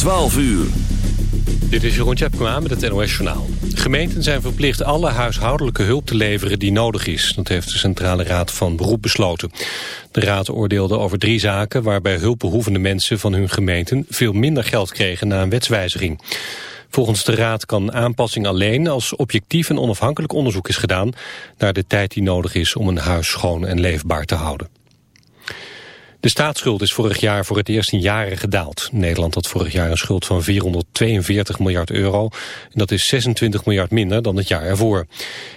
12 uur. Dit is Jeroen Tjepkema met het NOS Journaal. Gemeenten zijn verplicht alle huishoudelijke hulp te leveren die nodig is. Dat heeft de Centrale Raad van Beroep besloten. De raad oordeelde over drie zaken waarbij hulpbehoevende mensen van hun gemeenten veel minder geld kregen na een wetswijziging. Volgens de Raad kan aanpassing alleen als objectief en onafhankelijk onderzoek is gedaan naar de tijd die nodig is om een huis schoon en leefbaar te houden. De staatsschuld is vorig jaar voor het eerst in jaren gedaald. Nederland had vorig jaar een schuld van 442 miljard euro. En dat is 26 miljard minder dan het jaar ervoor.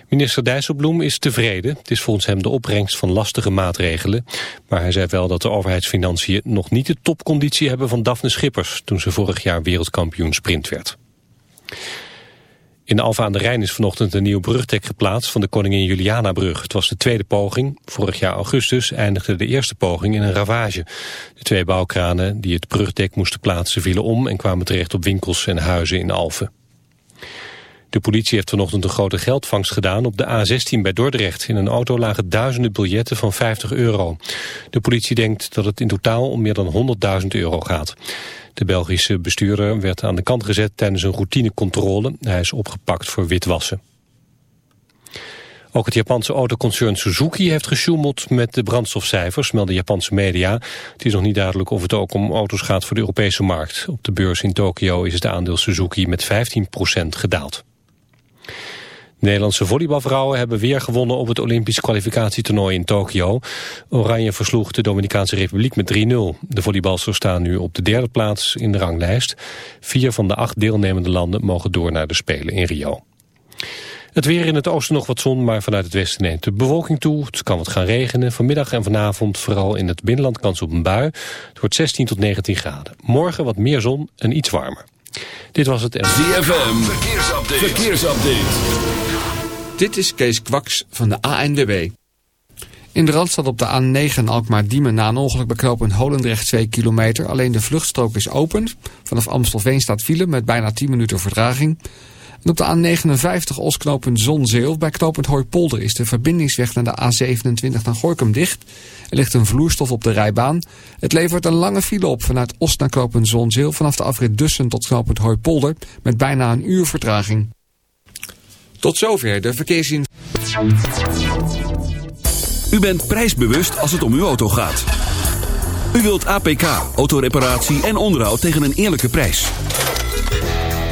Minister Dijsselbloem is tevreden. Het is volgens hem de opbrengst van lastige maatregelen. Maar hij zei wel dat de overheidsfinanciën nog niet de topconditie hebben van Daphne Schippers... toen ze vorig jaar wereldkampioen sprint werd. In Alfa aan de Rijn is vanochtend een nieuw brugdek geplaatst van de Koningin Juliana-brug. Het was de tweede poging. Vorig jaar augustus eindigde de eerste poging in een ravage. De twee bouwkranen die het brugdek moesten plaatsen vielen om... en kwamen terecht op winkels en huizen in Alphen. De politie heeft vanochtend een grote geldvangst gedaan op de A16 bij Dordrecht. In een auto lagen duizenden biljetten van 50 euro. De politie denkt dat het in totaal om meer dan 100.000 euro gaat. De Belgische bestuurder werd aan de kant gezet tijdens een routinecontrole. Hij is opgepakt voor witwassen. Ook het Japanse autoconcern Suzuki heeft gesjoemeld met de brandstofcijfers, melden Japanse media. Het is nog niet duidelijk of het ook om auto's gaat voor de Europese markt. Op de beurs in Tokio is het aandeel Suzuki met 15% gedaald. Nederlandse volleybalvrouwen hebben weer gewonnen op het Olympisch kwalificatietoernooi in Tokio. Oranje versloeg de Dominicaanse Republiek met 3-0. De volleybalsters staan nu op de derde plaats in de ranglijst. Vier van de acht deelnemende landen mogen door naar de Spelen in Rio. Het weer in het oosten nog wat zon, maar vanuit het westen neemt de bewolking toe. Het kan wat gaan regenen. Vanmiddag en vanavond vooral in het binnenland kans op een bui. Het wordt 16 tot 19 graden. Morgen wat meer zon en iets warmer. Dit was het... ZFM, verkeersupdate. verkeersupdate. Dit is Kees Kwaks van de ANWB. In de Randstad op de A9 Alkmaar-Diemen na een ongeluk beknopend Holendrecht 2 kilometer. Alleen de vluchtstrook is open. Vanaf Amstelveen staat file met bijna 10 minuten vertraging. Op de A59 Osknopend Zonzeel bij knopend Hooipolder is de verbindingsweg naar de A27 naar Gorkum dicht. Er ligt een vloerstof op de rijbaan. Het levert een lange file op vanuit Oost naar knopend Zonzeel vanaf de afrit Dussen tot knopend Hooipolder met bijna een uur vertraging. Tot zover de verkeersin. U bent prijsbewust als het om uw auto gaat. U wilt APK, autoreparatie en onderhoud tegen een eerlijke prijs.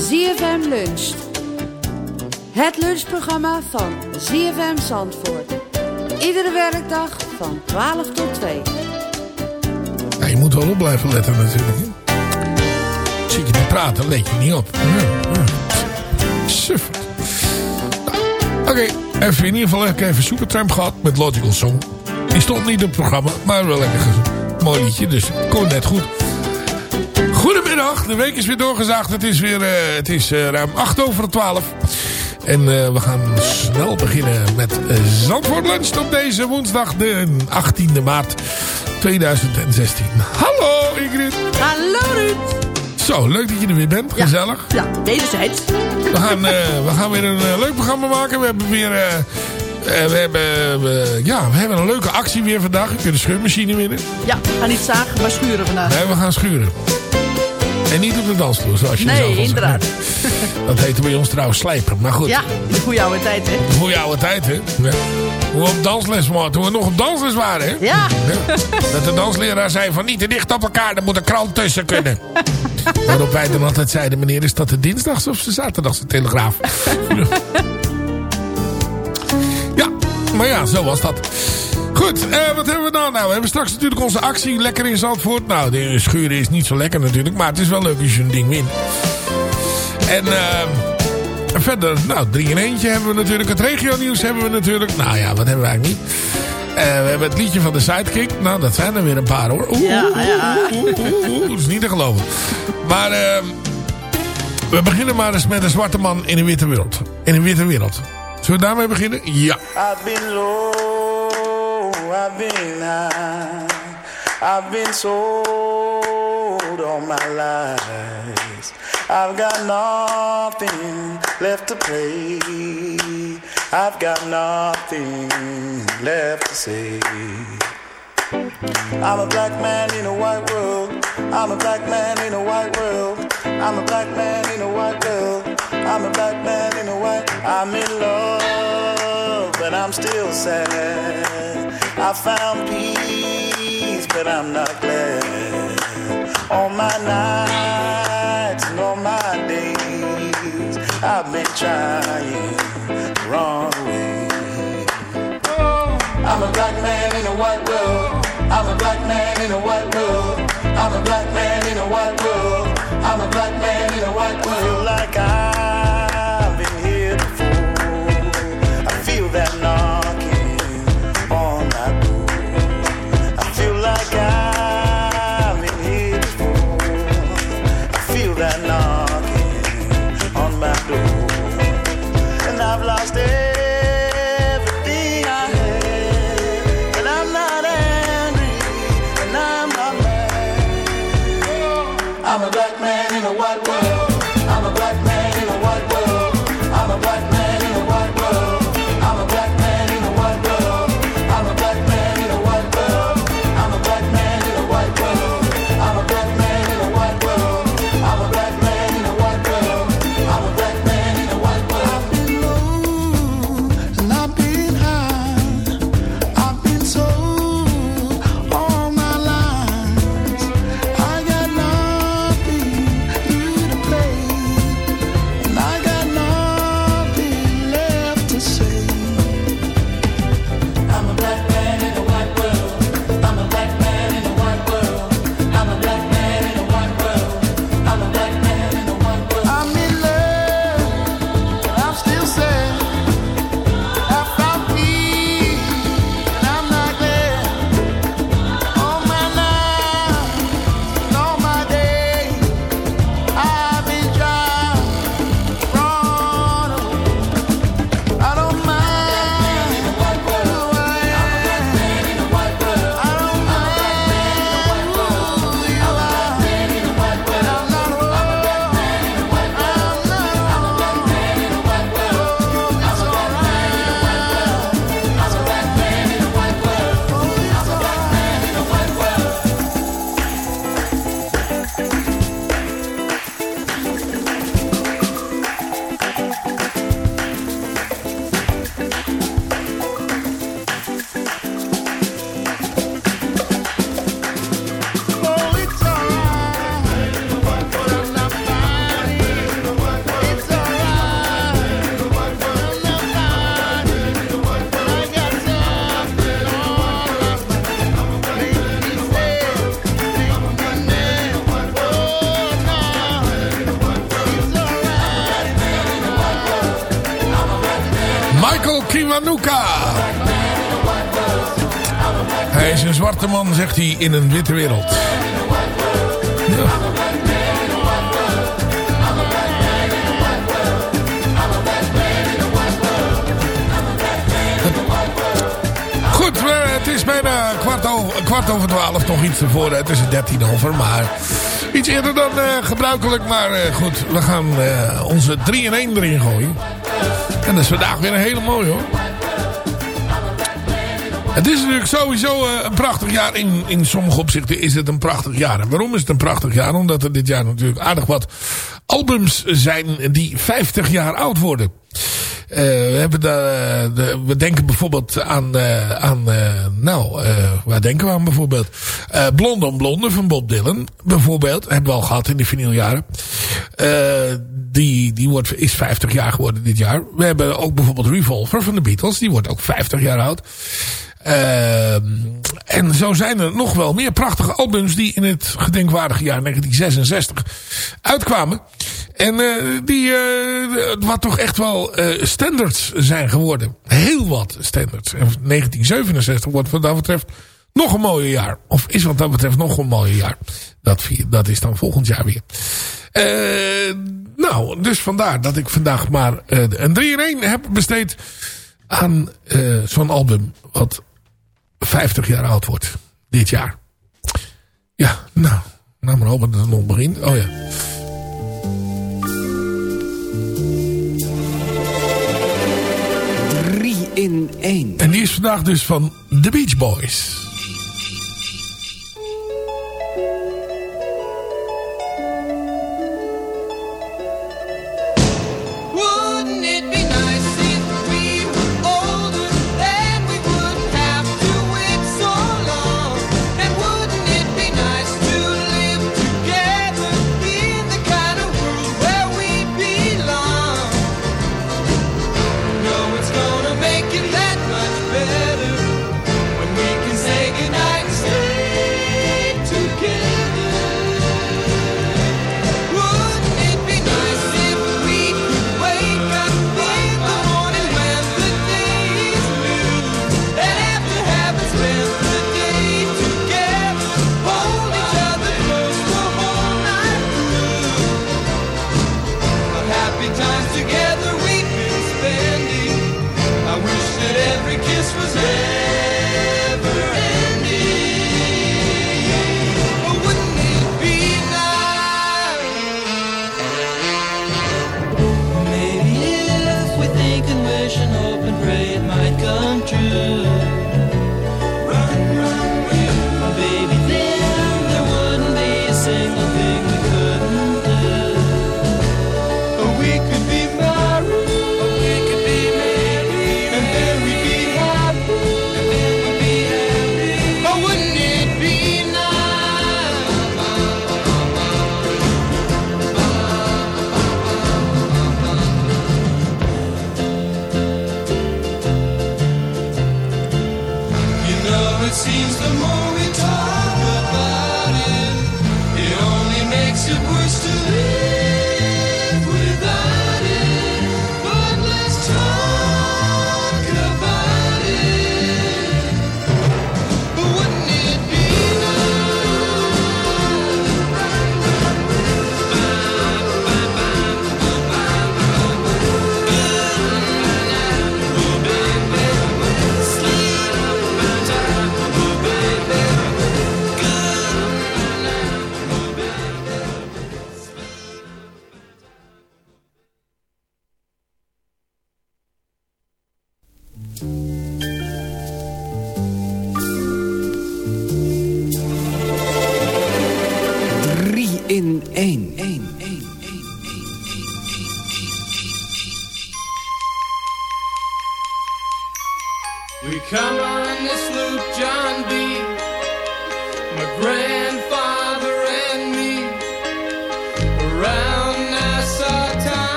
ZFM Luncht. Het lunchprogramma van ZFM Zandvoort. Iedere werkdag van 12 tot 2. Ja, je moet wel op blijven letten natuurlijk. Hè? Zit je te praten, let je niet op. Ja, ja. Suf. Nou, Oké, even in ieder geval even Supertramp gehad met Logical Song. Die stond niet op het programma, maar wel lekker gezond. Mooi liedje, dus kon net goed. Goedemiddag, de week is weer doorgezaagd. Het is weer eh, het is, eh, ruim 8 over 12. En eh, we gaan snel beginnen met Zandvoort Lunch op deze woensdag, de 18e maart 2016. Hallo Ingrid. Hallo Ruud. Zo, leuk dat je er weer bent. Gezellig. Ja, wederzijds. We gaan, we gaan weer een leuk programma maken. We hebben weer... we, hebben, ja, we hebben een leuke actie weer vandaag. Je kunt de scheurmachine winnen. Ja, we gaan niet zagen, maar schuren vandaag. Nee, we gaan schuren. En niet op de dansvloer, zoals je Nee, zegt. inderdaad. Dat heette bij ons trouwens slijpen. Maar goed, Ja, de goede oude tijd, hè? goeie oude tijd, hè. Ja. Hoe we op dansles waren, toen we nog op dansles waren, hè. Ja. Dat de dansleraar zei van niet te dicht op elkaar, er moet een krant tussen kunnen. Waarop wij dan altijd zeiden, meneer, is dat de dinsdags of de zaterdagse telegraaf? ja, maar ja, zo was dat. Goed, eh, wat hebben we nou? Nou, we hebben straks natuurlijk onze actie Lekker in Zandvoort. Nou, de schuren is niet zo lekker natuurlijk, maar het is wel leuk als je een ding wint. En eh, verder, nou, drie in eentje hebben we natuurlijk. Het regionieuws hebben we natuurlijk. Nou ja, wat hebben we eigenlijk niet? Eh, we hebben het liedje van de Sidekick. Nou, dat zijn er weer een paar hoor. Oeh, Ja, oeh, ja. oeh, oeh, oeh, oeh, dat is niet te geloven. Maar eh, we beginnen maar eens met een zwarte man in een witte wereld. In een witte wereld. Zullen we daarmee beginnen? Ja. I've been low, I've been high, I've been sold all my life. I've got nothing left to play. I've got nothing left to say. I'm a black man in a white world. I'm a black man in a white world. I'm a black man in a white world. I'm a black man in a white. I'm in love, but I'm still sad. I found peace, but I'm not glad. All my nights and all my days, I've been trying the wrong way. I'm a black man in a white world. I'm a black man in a white world. I'm a black man in a white world. I'm a black man in a white world. Hij is een zwarte man, zegt hij, in een witte wereld. Goed, het is bijna kwart over, kwart over twaalf, nog iets ervoor. Het is dertien over, maar iets eerder dan eh, gebruikelijk. Maar eh, goed, we gaan eh, onze 3 in 1 erin gooien. En dat is vandaag weer een hele mooie hoor. Het is natuurlijk sowieso eh, een prachtig jaar. In, in sommige opzichten is het een prachtig jaar. En waarom is het een prachtig jaar? Omdat er dit jaar natuurlijk aardig wat albums zijn die 50 jaar oud worden. Eh, we, hebben de, we denken bijvoorbeeld aan, eh, aan eh, nou, eh, waar denken we aan bijvoorbeeld? Eh Blonde on Blonde van Bob Dylan, bijvoorbeeld, hebben we al gehad in de vinyljaren. Eh die die wordt, is 50 jaar geworden dit jaar. We hebben ook bijvoorbeeld Revolver van de Beatles, die wordt ook 50 jaar oud. Ehm, en zo zijn er nog wel meer prachtige albums die in het gedenkwaardige jaar 1966 uitkwamen. En eh, die eh, wat toch echt wel eh, standards zijn geworden. Heel wat standards. En 1967 wordt wat dat betreft nog een mooie jaar. Of is wat dat betreft nog een mooie jaar. Dat, dat is dan volgend jaar weer. Nou, dus vandaar dat ik vandaag maar een 3 in 1 heb besteed aan zo'n album wat 50 jaar oud wordt. Dit jaar. Ja, nou. Nou maar hopen dat het nog begint. Oh ja. Drie in één. En die is vandaag dus van The Beach Boys.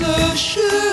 so sure.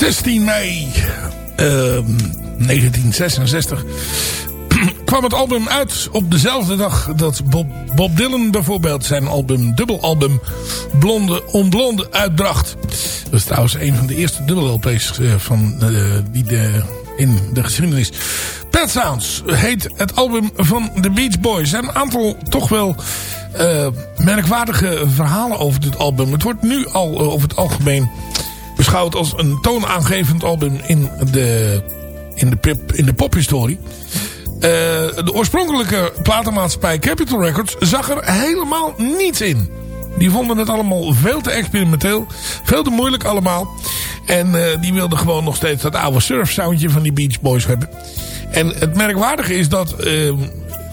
16 mei ehm, 1966 kwam het album uit op dezelfde dag dat Bob, Bob Dylan bijvoorbeeld zijn album, dubbelalbum Blonde on Blonde uitbracht. Dat is trouwens een van de eerste dubbel LP's eh, van, eh, die de, in de geschiedenis. Pet Sounds heet het album van The Beach Boys. En een aantal toch wel eh, merkwaardige verhalen over dit album. Het wordt nu al over het algemeen beschouwd als een toonaangevend album in de, in de, in de pophistorie. Eh, de oorspronkelijke platenmaatschappij Capitol Records zag er helemaal niets in. Die vonden het allemaal veel te experimenteel. Veel te moeilijk allemaal. En eh, die wilden gewoon nog steeds dat oude surf soundje van die Beach Boys hebben. En het merkwaardige is dat ehm,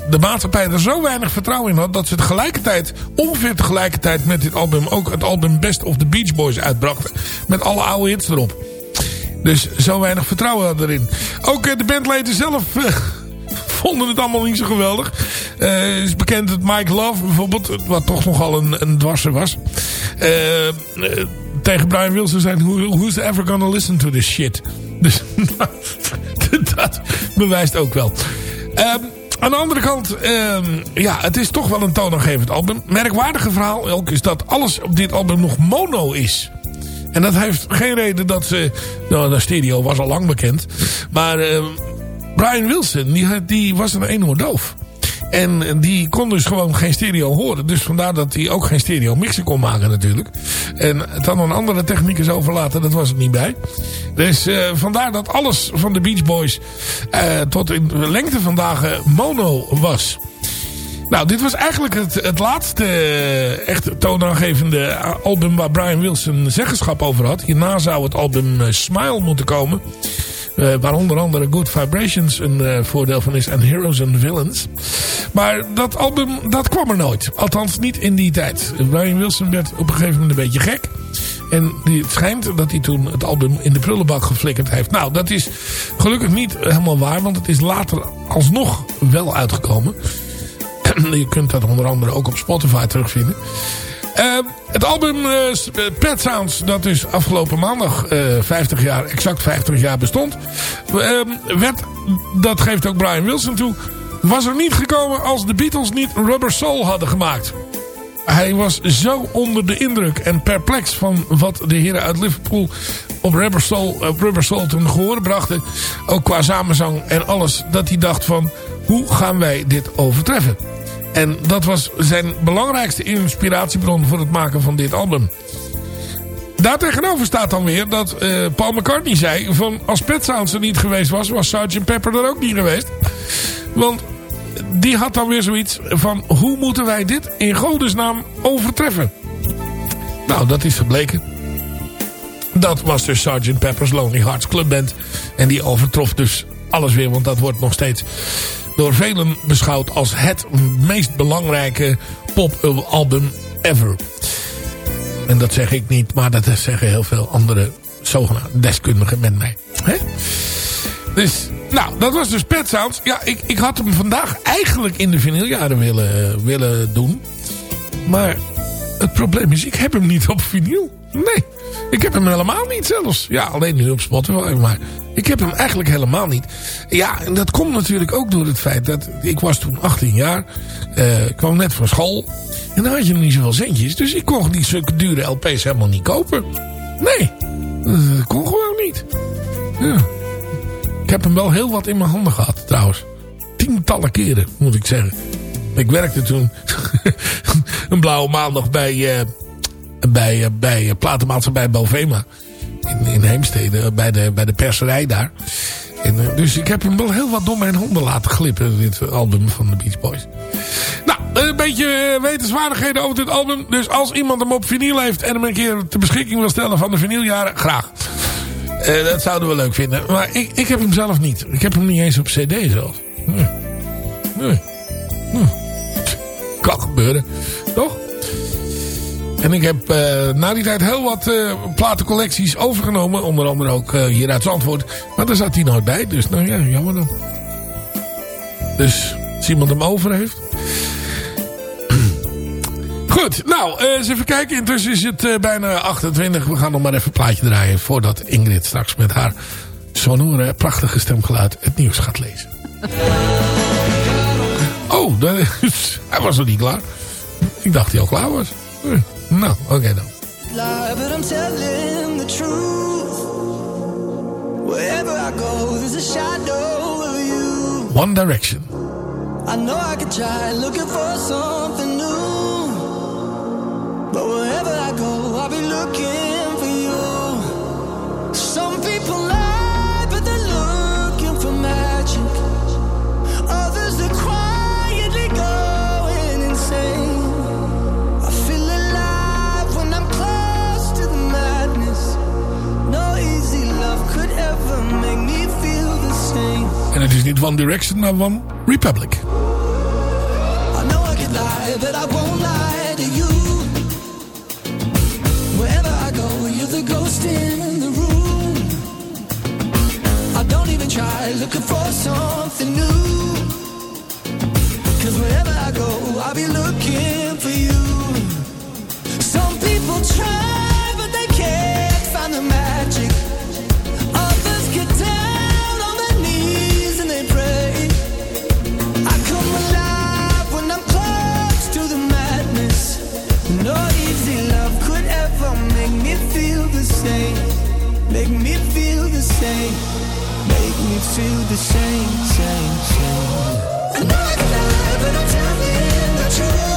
de maatschappij er zo weinig vertrouwen in had... dat ze tegelijkertijd, ongeveer tegelijkertijd met dit album... ook het album Best of the Beach Boys uitbrachten. Met alle oude hits erop. Dus zo weinig vertrouwen hadden erin. Ook eh, de bandleden zelf eh, vonden het allemaal niet zo geweldig. Het is bekend dat Mike Love bijvoorbeeld, wat toch nogal een, een dwarser was... tegen Brian Wilson zei... "Who- Who's ever gonna listen to this shit? Dus dat bewijst ook wel. Ehm, aan de andere kant, ehm, ja, het is toch wel een toonaangevend album. Merkwaardige verhaal ook is dat alles op dit album nog mono is. En dat heeft geen reden dat ze... Nou, de stereo was al lang bekend. Maar ehm, Brian Wilson, die, die was een eenhoor doof. En die kon dus gewoon geen stereo horen. Dus vandaar dat hij ook geen stereo mixen kon maken natuurlijk. En het aan een andere technicus overlaten, dat was er niet bij. Dus eh, vandaar dat alles van de Beach Boys eh, tot in lengte van dagen mono was. Nou, dit was eigenlijk het, het laatste eh, echt toonaangevende album waar Brian Wilson zeggenschap over had. Hierna zou het album Smile moeten komen. Eh, waar onder andere Good Vibrations een eh, voordeel van is. En Heroes and Villains. Maar dat album, dat kwam er nooit. Althans niet in die tijd. Brian Wilson werd op een gegeven moment een beetje gek. En het schijnt dat hij toen het album in de prullenbak geflikkerd heeft. Nou, dat is gelukkig niet helemaal waar. Want het is later alsnog wel uitgekomen. Je kunt dat onder andere ook op Spotify terugvinden. Ehm, het album eh, eh, Pet Sounds, dat dus afgelopen maandag eh 50 jaar, exact 50 jaar bestond. ehm, werd, dat geeft ook Brian Wilson toe, was er niet gekomen als de Beatles niet Rubber Soul hadden gemaakt. Hij was zo onder de indruk en perplex van wat de heren uit Liverpool op Rubber Soul, op Rubber Soul toen gehoord brachten. Ook qua samenzang en alles. Dat hij dacht van, hoe gaan wij dit overtreffen? En dat was zijn belangrijkste inspiratiebron voor het maken van dit album. Daartegenover staat dan weer dat eh, Paul McCartney zei... van als Pet Sounds er niet geweest was, was Sgt. Pepper er ook niet geweest. Want die had dan weer zoiets van... hoe moeten wij dit in godesnaam overtreffen? Nou, dat is gebleken. Dat was dus Sgt. Pepper's Lonely Hearts Club Band. En die overtrof dus alles weer. Want dat wordt nog steeds door velen beschouwd als het meest belangrijke popalbum ever. En dat zeg ik niet, maar dat zeggen heel veel andere zogenaamde deskundigen met mij. Dus, nou, dat was dus Pet Sounds. Ja, ik, ik had hem vandaag eigenlijk in de vinyljaren willen, willen doen. Maar het probleem is, ik heb hem niet op vinyl. Nee, ik heb hem helemaal niet zelfs. Ja, alleen nu op Spotify, maar ik heb hem eigenlijk helemaal niet. Ja, en dat komt natuurlijk ook door het feit dat ik was toen 18 jaar. Ik kwam net van school. En dan had je nog niet zoveel centjes. Dus ik kon die zulke dure LP's helemaal niet kopen. Nee, dat kon gewoon niet. Ja. Ik heb hem wel heel wat in mijn handen gehad trouwens. Tientallen keren, moet ik zeggen. Ik werkte toen een blauwe maandag bij, eh, bij, eh, bij eh, platenmaatschappij Bovema. In, in Heemstede, bij de, bij de perserij daar. En, eh, dus ik heb hem wel heel wat door mijn handen laten glippen, dit album van de Beach Boys. Nou, een beetje eh, wetenswaardigheden over dit album. Dus als iemand hem op vinyl heeft en hem een keer ter beschikking wil stellen van de vinyljaren, graag. Eh, dat zouden we leuk vinden. Maar ik, ik heb hem zelf niet. Ik heb hem niet eens op cd zelf. Nee. Nee. Hm. Kan gebeuren. Toch? En ik heb eh, na die tijd heel wat eh, platencollecties overgenomen. Onder andere ook eh, hier uit Zandvoort. Maar daar zat hij nooit bij. Dus nou ja, jammer dan. Dus als iemand hem over heeft. Goed, nou, eens even kijken. Intussen is het bijna 28. We gaan nog maar even een plaatje draaien... voordat Ingrid straks met haar sonore, prachtige stemgeluid... het nieuws gaat lezen. Oh, hij was nog niet klaar. Ik dacht hij al klaar was. Nou, oké dan. lie, but I'm telling the truth. Wherever I go, there's a shadow of you. One Direction. I know I could try looking for something new. But wherever I go, I'll be looking En het is niet One Direction, maar One Republic. I know I could lie, but I won't lie to you. Wherever I go, you're the ghost in the room. I don't even try looking for something new. Cause wherever I go, I'll be looking for you. Some people try, but they can't find the magic. Make me feel the same. Make me feel the same, same, same. I know I can lie, but I'm telling the truth.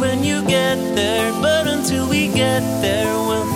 When you get there, but until we get there, we'll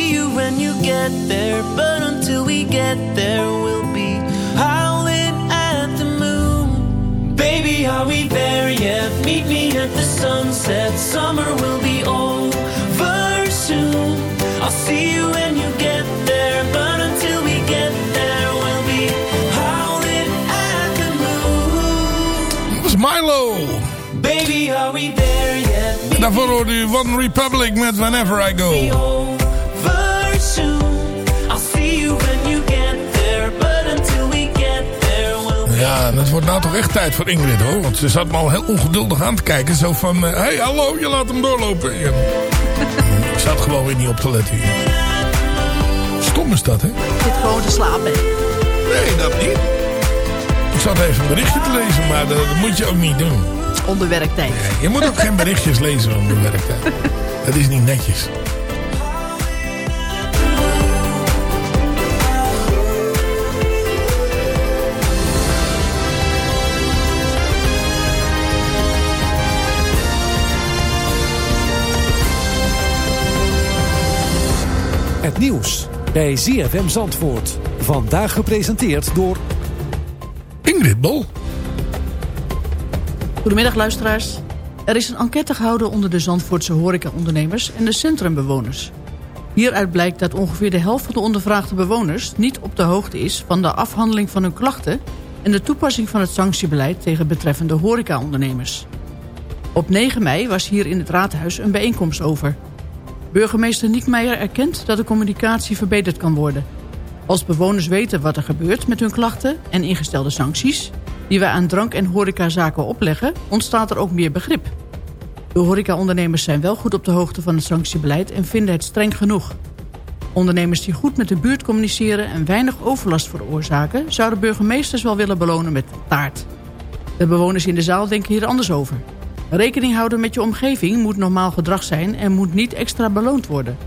you get there, but until we get there, we'll be howling at the moon. Baby, are we there yet? Meet me at the sunset. Summer will be over soon. I'll see you when you get there, but until we get there, we'll be howling at the moon. Is Milo. Baby, are we there yet? Daarvoor hoorde u One Republic met Whenever I Go. Ja, het wordt nou toch echt tijd voor Ingrid hoor. Want ze zat me al heel ongeduldig aan te kijken. Zo van, hé hey, hallo, je laat hem doorlopen. Ja. Ik zat gewoon weer niet op te letten. Stom is dat hè? Zit gewoon te slapen. Nee, dat niet. Ik zat even een berichtje te lezen, maar dat, dat moet je ook niet doen. onder werktijd. Je moet ook geen berichtjes lezen onder werktijd. Dat is niet netjes. Nieuws bij ZFM Zandvoort. Vandaag gepresenteerd door... Ingrid Bol. Goedemiddag luisteraars. Er is een enquête gehouden onder de Zandvoortse horecaondernemers en de centrumbewoners. Hieruit blijkt dat ongeveer de helft van de ondervraagde bewoners... niet op de hoogte is van de afhandeling van hun klachten... en de toepassing van het sanctiebeleid tegen betreffende horecaondernemers. Op 9 mei was hier in het raadhuis een bijeenkomst over... Burgemeester Niekmeijer erkent dat de communicatie verbeterd kan worden. Als bewoners weten wat er gebeurt met hun klachten en ingestelde sancties... die wij aan drank- en horecazaken opleggen, ontstaat er ook meer begrip. De horecaondernemers zijn wel goed op de hoogte van het sanctiebeleid en vinden het streng genoeg. Ondernemers die goed met de buurt communiceren en weinig overlast veroorzaken... zouden burgemeesters wel willen belonen met taart. De bewoners in de zaal denken hier anders over. Rekening houden met je omgeving moet normaal gedrag zijn en moet niet extra beloond worden.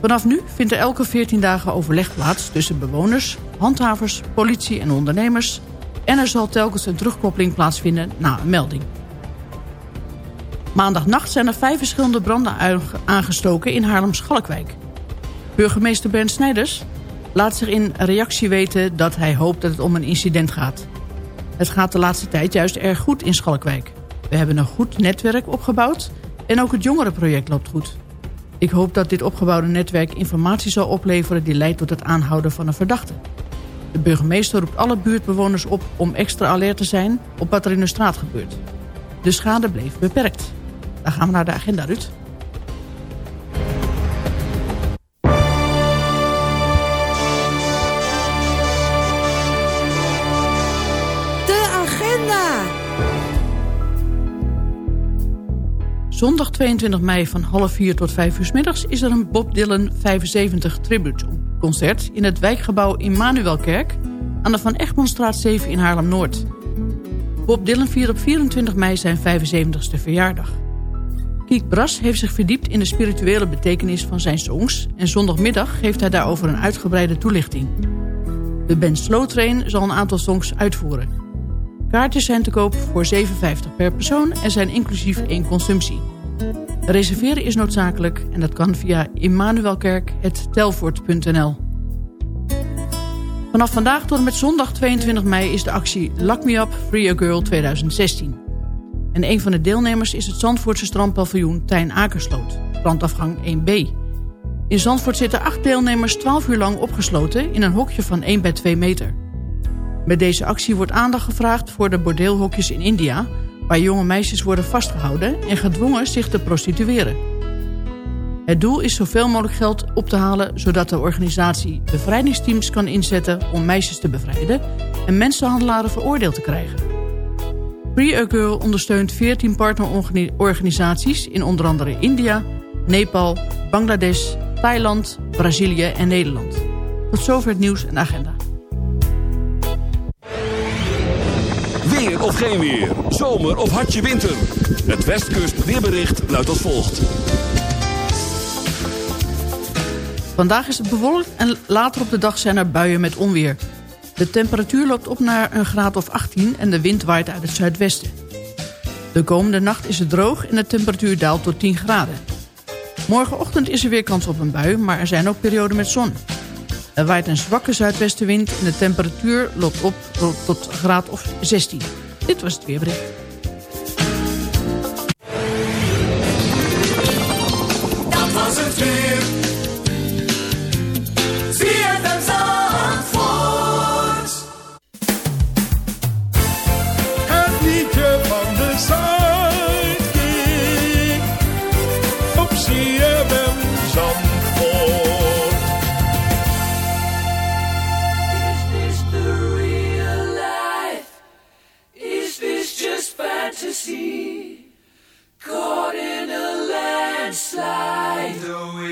Vanaf nu vindt er elke 14 dagen overleg plaats tussen bewoners, handhavers, politie en ondernemers. En er zal telkens een terugkoppeling plaatsvinden na een melding. Maandagnacht zijn er vijf verschillende branden aangestoken in Haarlem-Schalkwijk. Burgemeester Bernd Snijders laat zich in reactie weten dat hij hoopt dat het om een incident gaat. Het gaat de laatste tijd juist erg goed in Schalkwijk. We hebben een goed netwerk opgebouwd en ook het jongerenproject loopt goed. Ik hoop dat dit opgebouwde netwerk informatie zal opleveren... die leidt tot het aanhouden van een verdachte. De burgemeester roept alle buurtbewoners op om extra alert te zijn... op wat er in de straat gebeurt. De schade bleef beperkt. Dan gaan we naar de agenda, Ruud. Zondag 22 mei van half 4 tot 5 uur middags... is er een Bob Dylan 75 tribute concert... in het wijkgebouw Immanuelkerk... aan de Van Egmondstraat 7 in Haarlem-Noord. Bob Dylan viert op 24 mei zijn 75ste verjaardag. Kiek Bras heeft zich verdiept in de spirituele betekenis van zijn songs... en zondagmiddag geeft hij daarover een uitgebreide toelichting. De band Slow Train zal een aantal songs uitvoeren. Kaartjes zijn te koop voor 7,50 per persoon en zijn inclusief één consumptie. Reserveren is noodzakelijk en dat kan via immanuelkerk.telvoort.nl. Vanaf vandaag tot en met zondag 22 mei is de actie Lock Me Up Free a Girl 2016. En een van de deelnemers is het Zandvoortse strandpaviljoen Tijn Akersloot, strandafgang 1B. In Zandvoort zitten acht deelnemers 12 uur lang opgesloten in een hokje van 1 bij 2 meter. Met deze actie wordt aandacht gevraagd voor de bordeelhokjes in India... waar jonge meisjes worden vastgehouden en gedwongen zich te prostitueren. Het doel is zoveel mogelijk geld op te halen... zodat de organisatie bevrijdingsteams kan inzetten om meisjes te bevrijden... en mensenhandelaren veroordeeld te krijgen. Free a Girl ondersteunt 14 partnerorganisaties in onder andere India, Nepal, Bangladesh, Thailand, Brazilië en Nederland. Tot zover het nieuws en agenda. Weer of geen weer. Zomer of hartje winter. Het Westkust weerbericht luidt als volgt. Vandaag is het bewolkt en later op de dag zijn er buien met onweer. De temperatuur loopt op naar een graad of 18 en de wind waait uit het zuidwesten. De komende nacht is het droog en de temperatuur daalt tot 10 graden. Morgenochtend is er weer kans op een bui, maar er zijn ook perioden met zon. Er waait een zwakke zuidwestenwind en de temperatuur loopt op tot graad of 16. Dit was het weerbericht.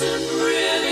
some really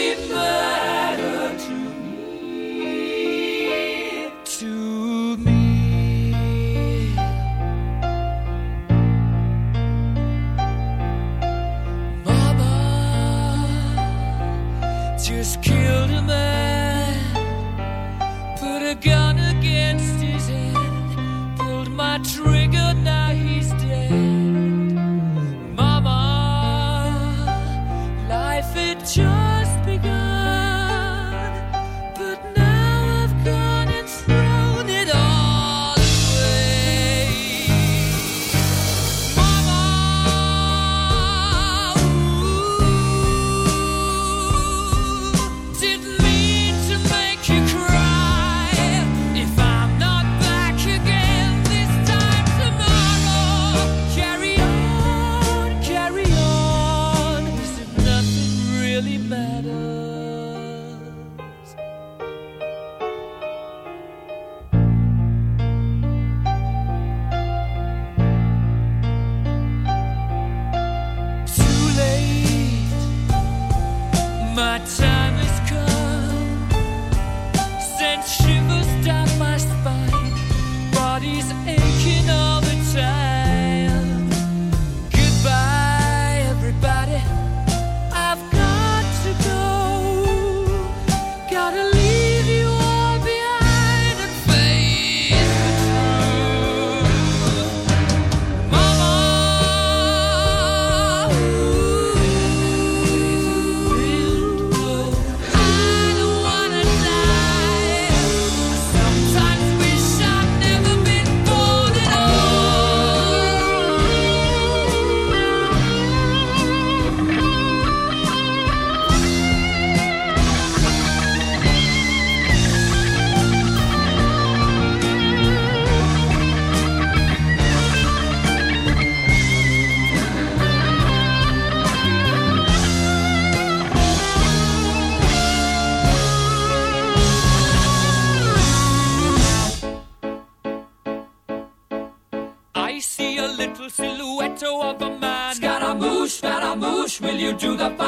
you to the fire.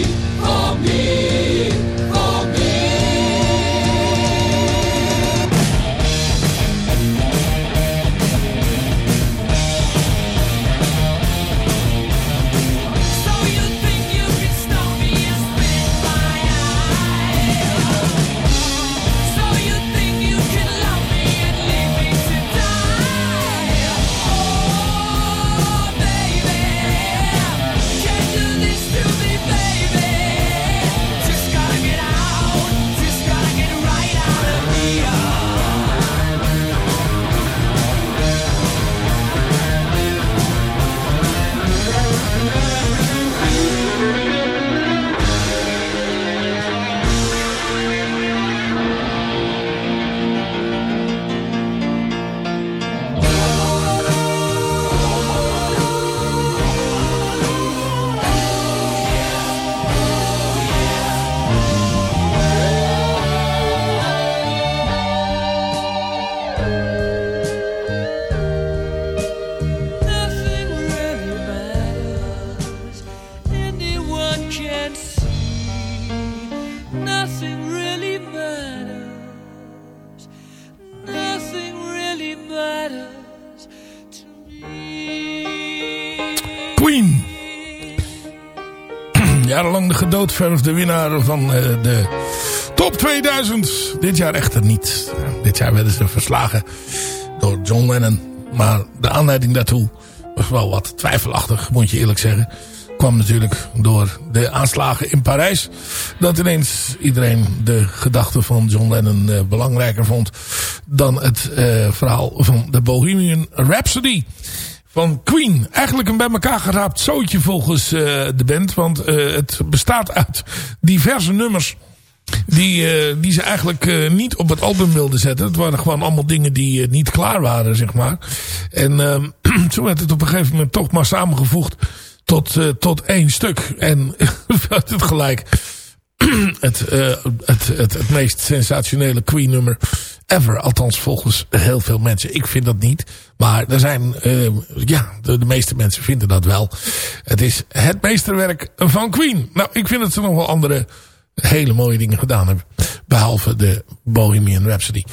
Jarenlang de winnaar van eh, de top 2000. Dit jaar echter niet. Dit jaar werden ze verslagen door John Lennon. Maar de aanleiding daartoe was wel wat twijfelachtig, moet je eerlijk zeggen. Kwam natuurlijk door de aanslagen in Parijs. Dat ineens iedereen de gedachte van John Lennon eh, belangrijker vond... dan het eh, verhaal van de Bohemian Rhapsody van Queen. Eigenlijk een bij elkaar geraapt zootje volgens eh, de band. Want eh, het bestaat uit diverse nummers die, eh, die ze eigenlijk niet op het album wilden zetten. Het waren gewoon allemaal dingen die niet klaar waren, zeg maar. En ehm, zo werd het op een gegeven moment toch maar samengevoegd tot, tot één stuk. En werd het gelijk het, eh, het, het, het meest sensationele Queen nummer ever. Althans volgens heel veel mensen. Ik vind dat niet. Maar er zijn, eh, ja, de, meeste mensen vinden dat wel. Het is het meesterwerk van Queen. Nou, ik vind dat ze nog wel andere hele mooie dingen gedaan hebben. Behalve de Bohemian Rhapsody.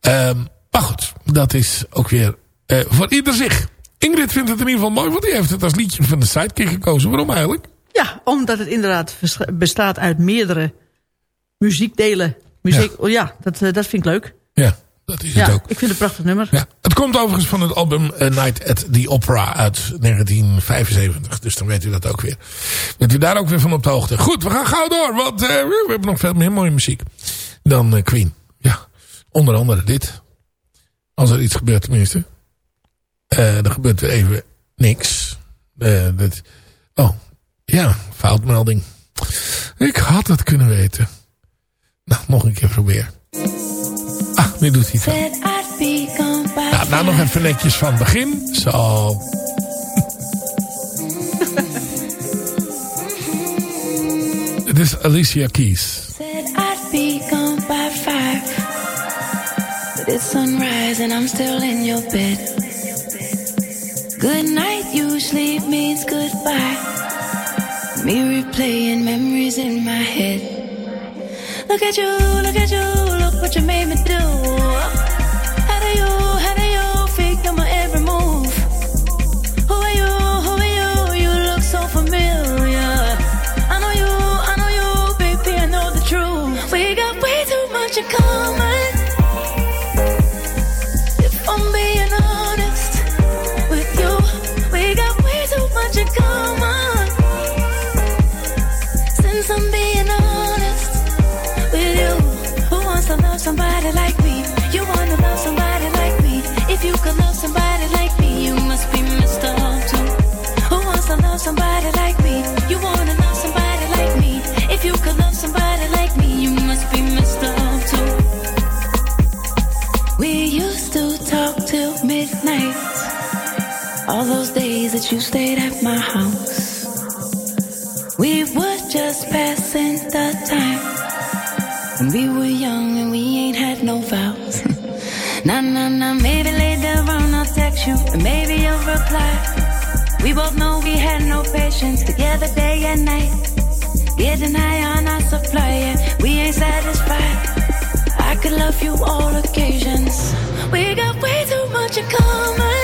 Ehm, maar goed, dat is ook weer eh, voor ieder zich. Ingrid vindt het in ieder geval mooi, want die heeft het als liedje van de sidekick gekozen. Waarom eigenlijk? Ja, omdat het inderdaad bestaat uit meerdere muziekdelen. Muziek, oh ja, dat, eh, dat vind ik leuk. Ja, dat is ja, het ook. ik vind het een prachtig nummer. Ja, het komt overigens van het album A Night at the Opera uit 1975. Dus dan weet u dat ook weer. Bent u daar ook weer van op de hoogte. Goed, we gaan gauw door. Want eh, we hebben nog veel meer mooie muziek dan eh, Queen. Ja, onder andere dit. Als er iets gebeurt tenminste. Eh er gebeurt weer even niks. Eh, dat, oh, ja, foutmelding. Ik had het kunnen weten. Nou, nog een keer proberen. Ah, nu doet hij het Ja, nou nog even netjes van het begin. Zo. Dit is Alicia Keys. Said I'd be gone by five. But it's sunrise and I'm still in your bed. Good night usually means goodbye. Me replaying memories in my head. Look at you, look at you, look what you made me do. That you stayed at my house. We were just passing the time. When we were young and we ain't had no vows. nah, nah, nah, maybe later on I'll text you and maybe you'll reply. We both know we had no patience together day and night. Getting high on our supply, yeah, we ain't satisfied. I could love you all occasions. We got way too much in common.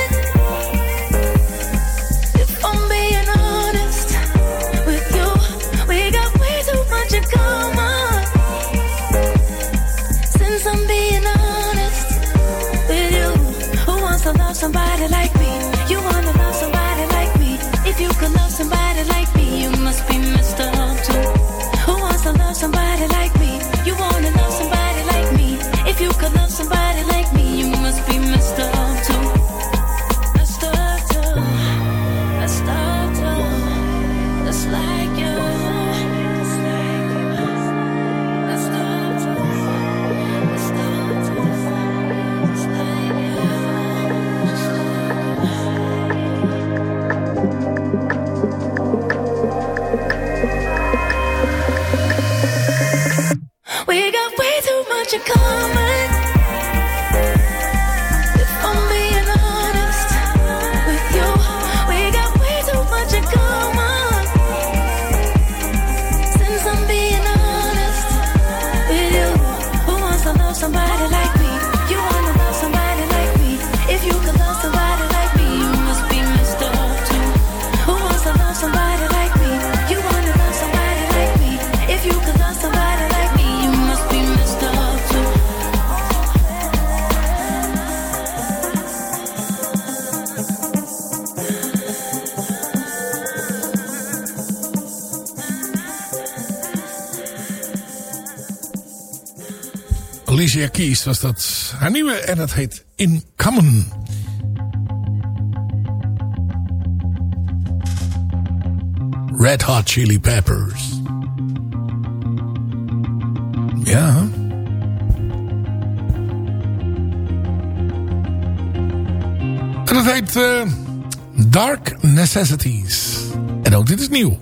Keys was dat haar nieuwe en dat heet In Common. Red Hot Chili Peppers. Ja. En dat heet eh, Dark Necessities. En ook dit is nieuw.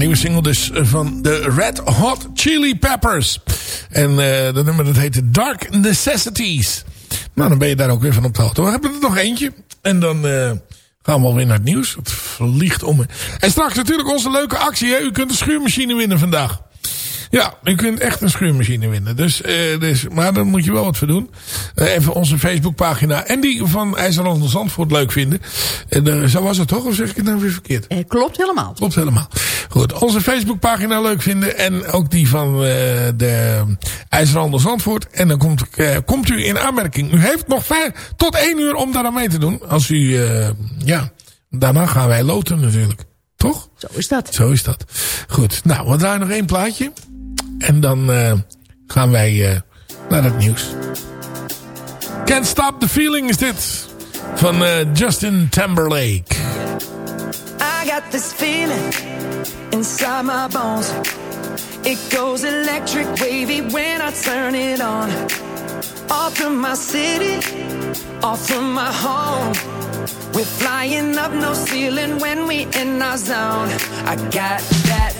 Nieuwe single dus van de Red Hot Chili Peppers. En eh dat nummer dat heet Dark Necessities. Nou, dan ben je daar ook weer van op de hoogte. We hebben er nog eentje. En dan eh, gaan we alweer naar het nieuws. Het vliegt om me. En straks natuurlijk onze leuke actie. Hè? U kunt een schuurmachine winnen vandaag. Ja, u kunt echt een schuurmachine winnen. Dus, eh, dus, maar daar moet je wel wat voor doen. Eh, even onze Facebookpagina en die van IJzerland Zandvoort leuk vinden. En, eh, zo was het toch? Of zeg ik het nou weer verkeerd? Klopt helemaal. Klopt helemaal. Goed, onze Facebookpagina leuk vinden. En ook die van eh, de IJzerhandel Zandvoort. En dan komt, eh, komt u in aanmerking. U heeft nog vijf, tot één uur om daar aan mee te doen. Als u, eh, ja, daarna gaan wij loten natuurlijk. Toch? Zo is dat. Zo is dat. Goed, nou, we draaien nog één plaatje. En dan eh, gaan wij eh, naar het nieuws. Can't Stop the Feeling is dit. Van eh, Justin Timberlake. I got this feeling inside my bones. It goes electric wavy when I turn it on. Off from my city, off from my home. We're flying up no ceiling when we in our zone. I got that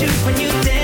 You when you dance,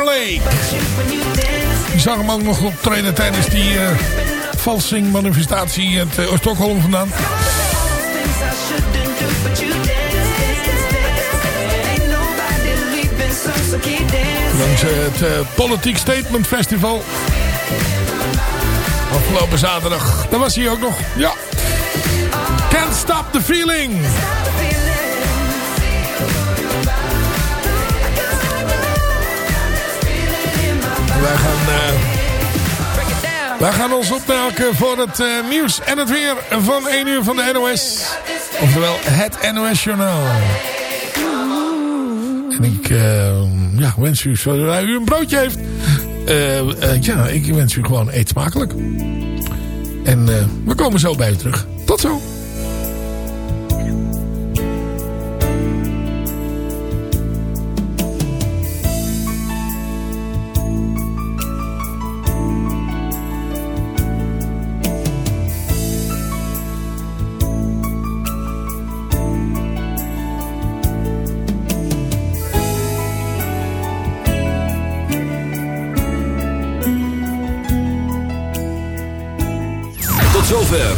Timberlake. Zag hem ook nog optreden tijdens die eh valsing manifestatie uit eh, Stockholm vandaan. Langs het eh, Politiek Statement Festival. Afgelopen zaterdag. Daar was hij ook nog. Ja. Can't Stop the Feeling. Wij gaan, eh, wij gaan ons opmelken voor het eh, nieuws en het weer van 1 uur van de NOS. Oftewel het NOS Journaal. En ik eh, ja, wens u, zodra u een broodje heeft... ja, ik wens u gewoon eet smakelijk. En we komen zo bij u terug. Tot zo.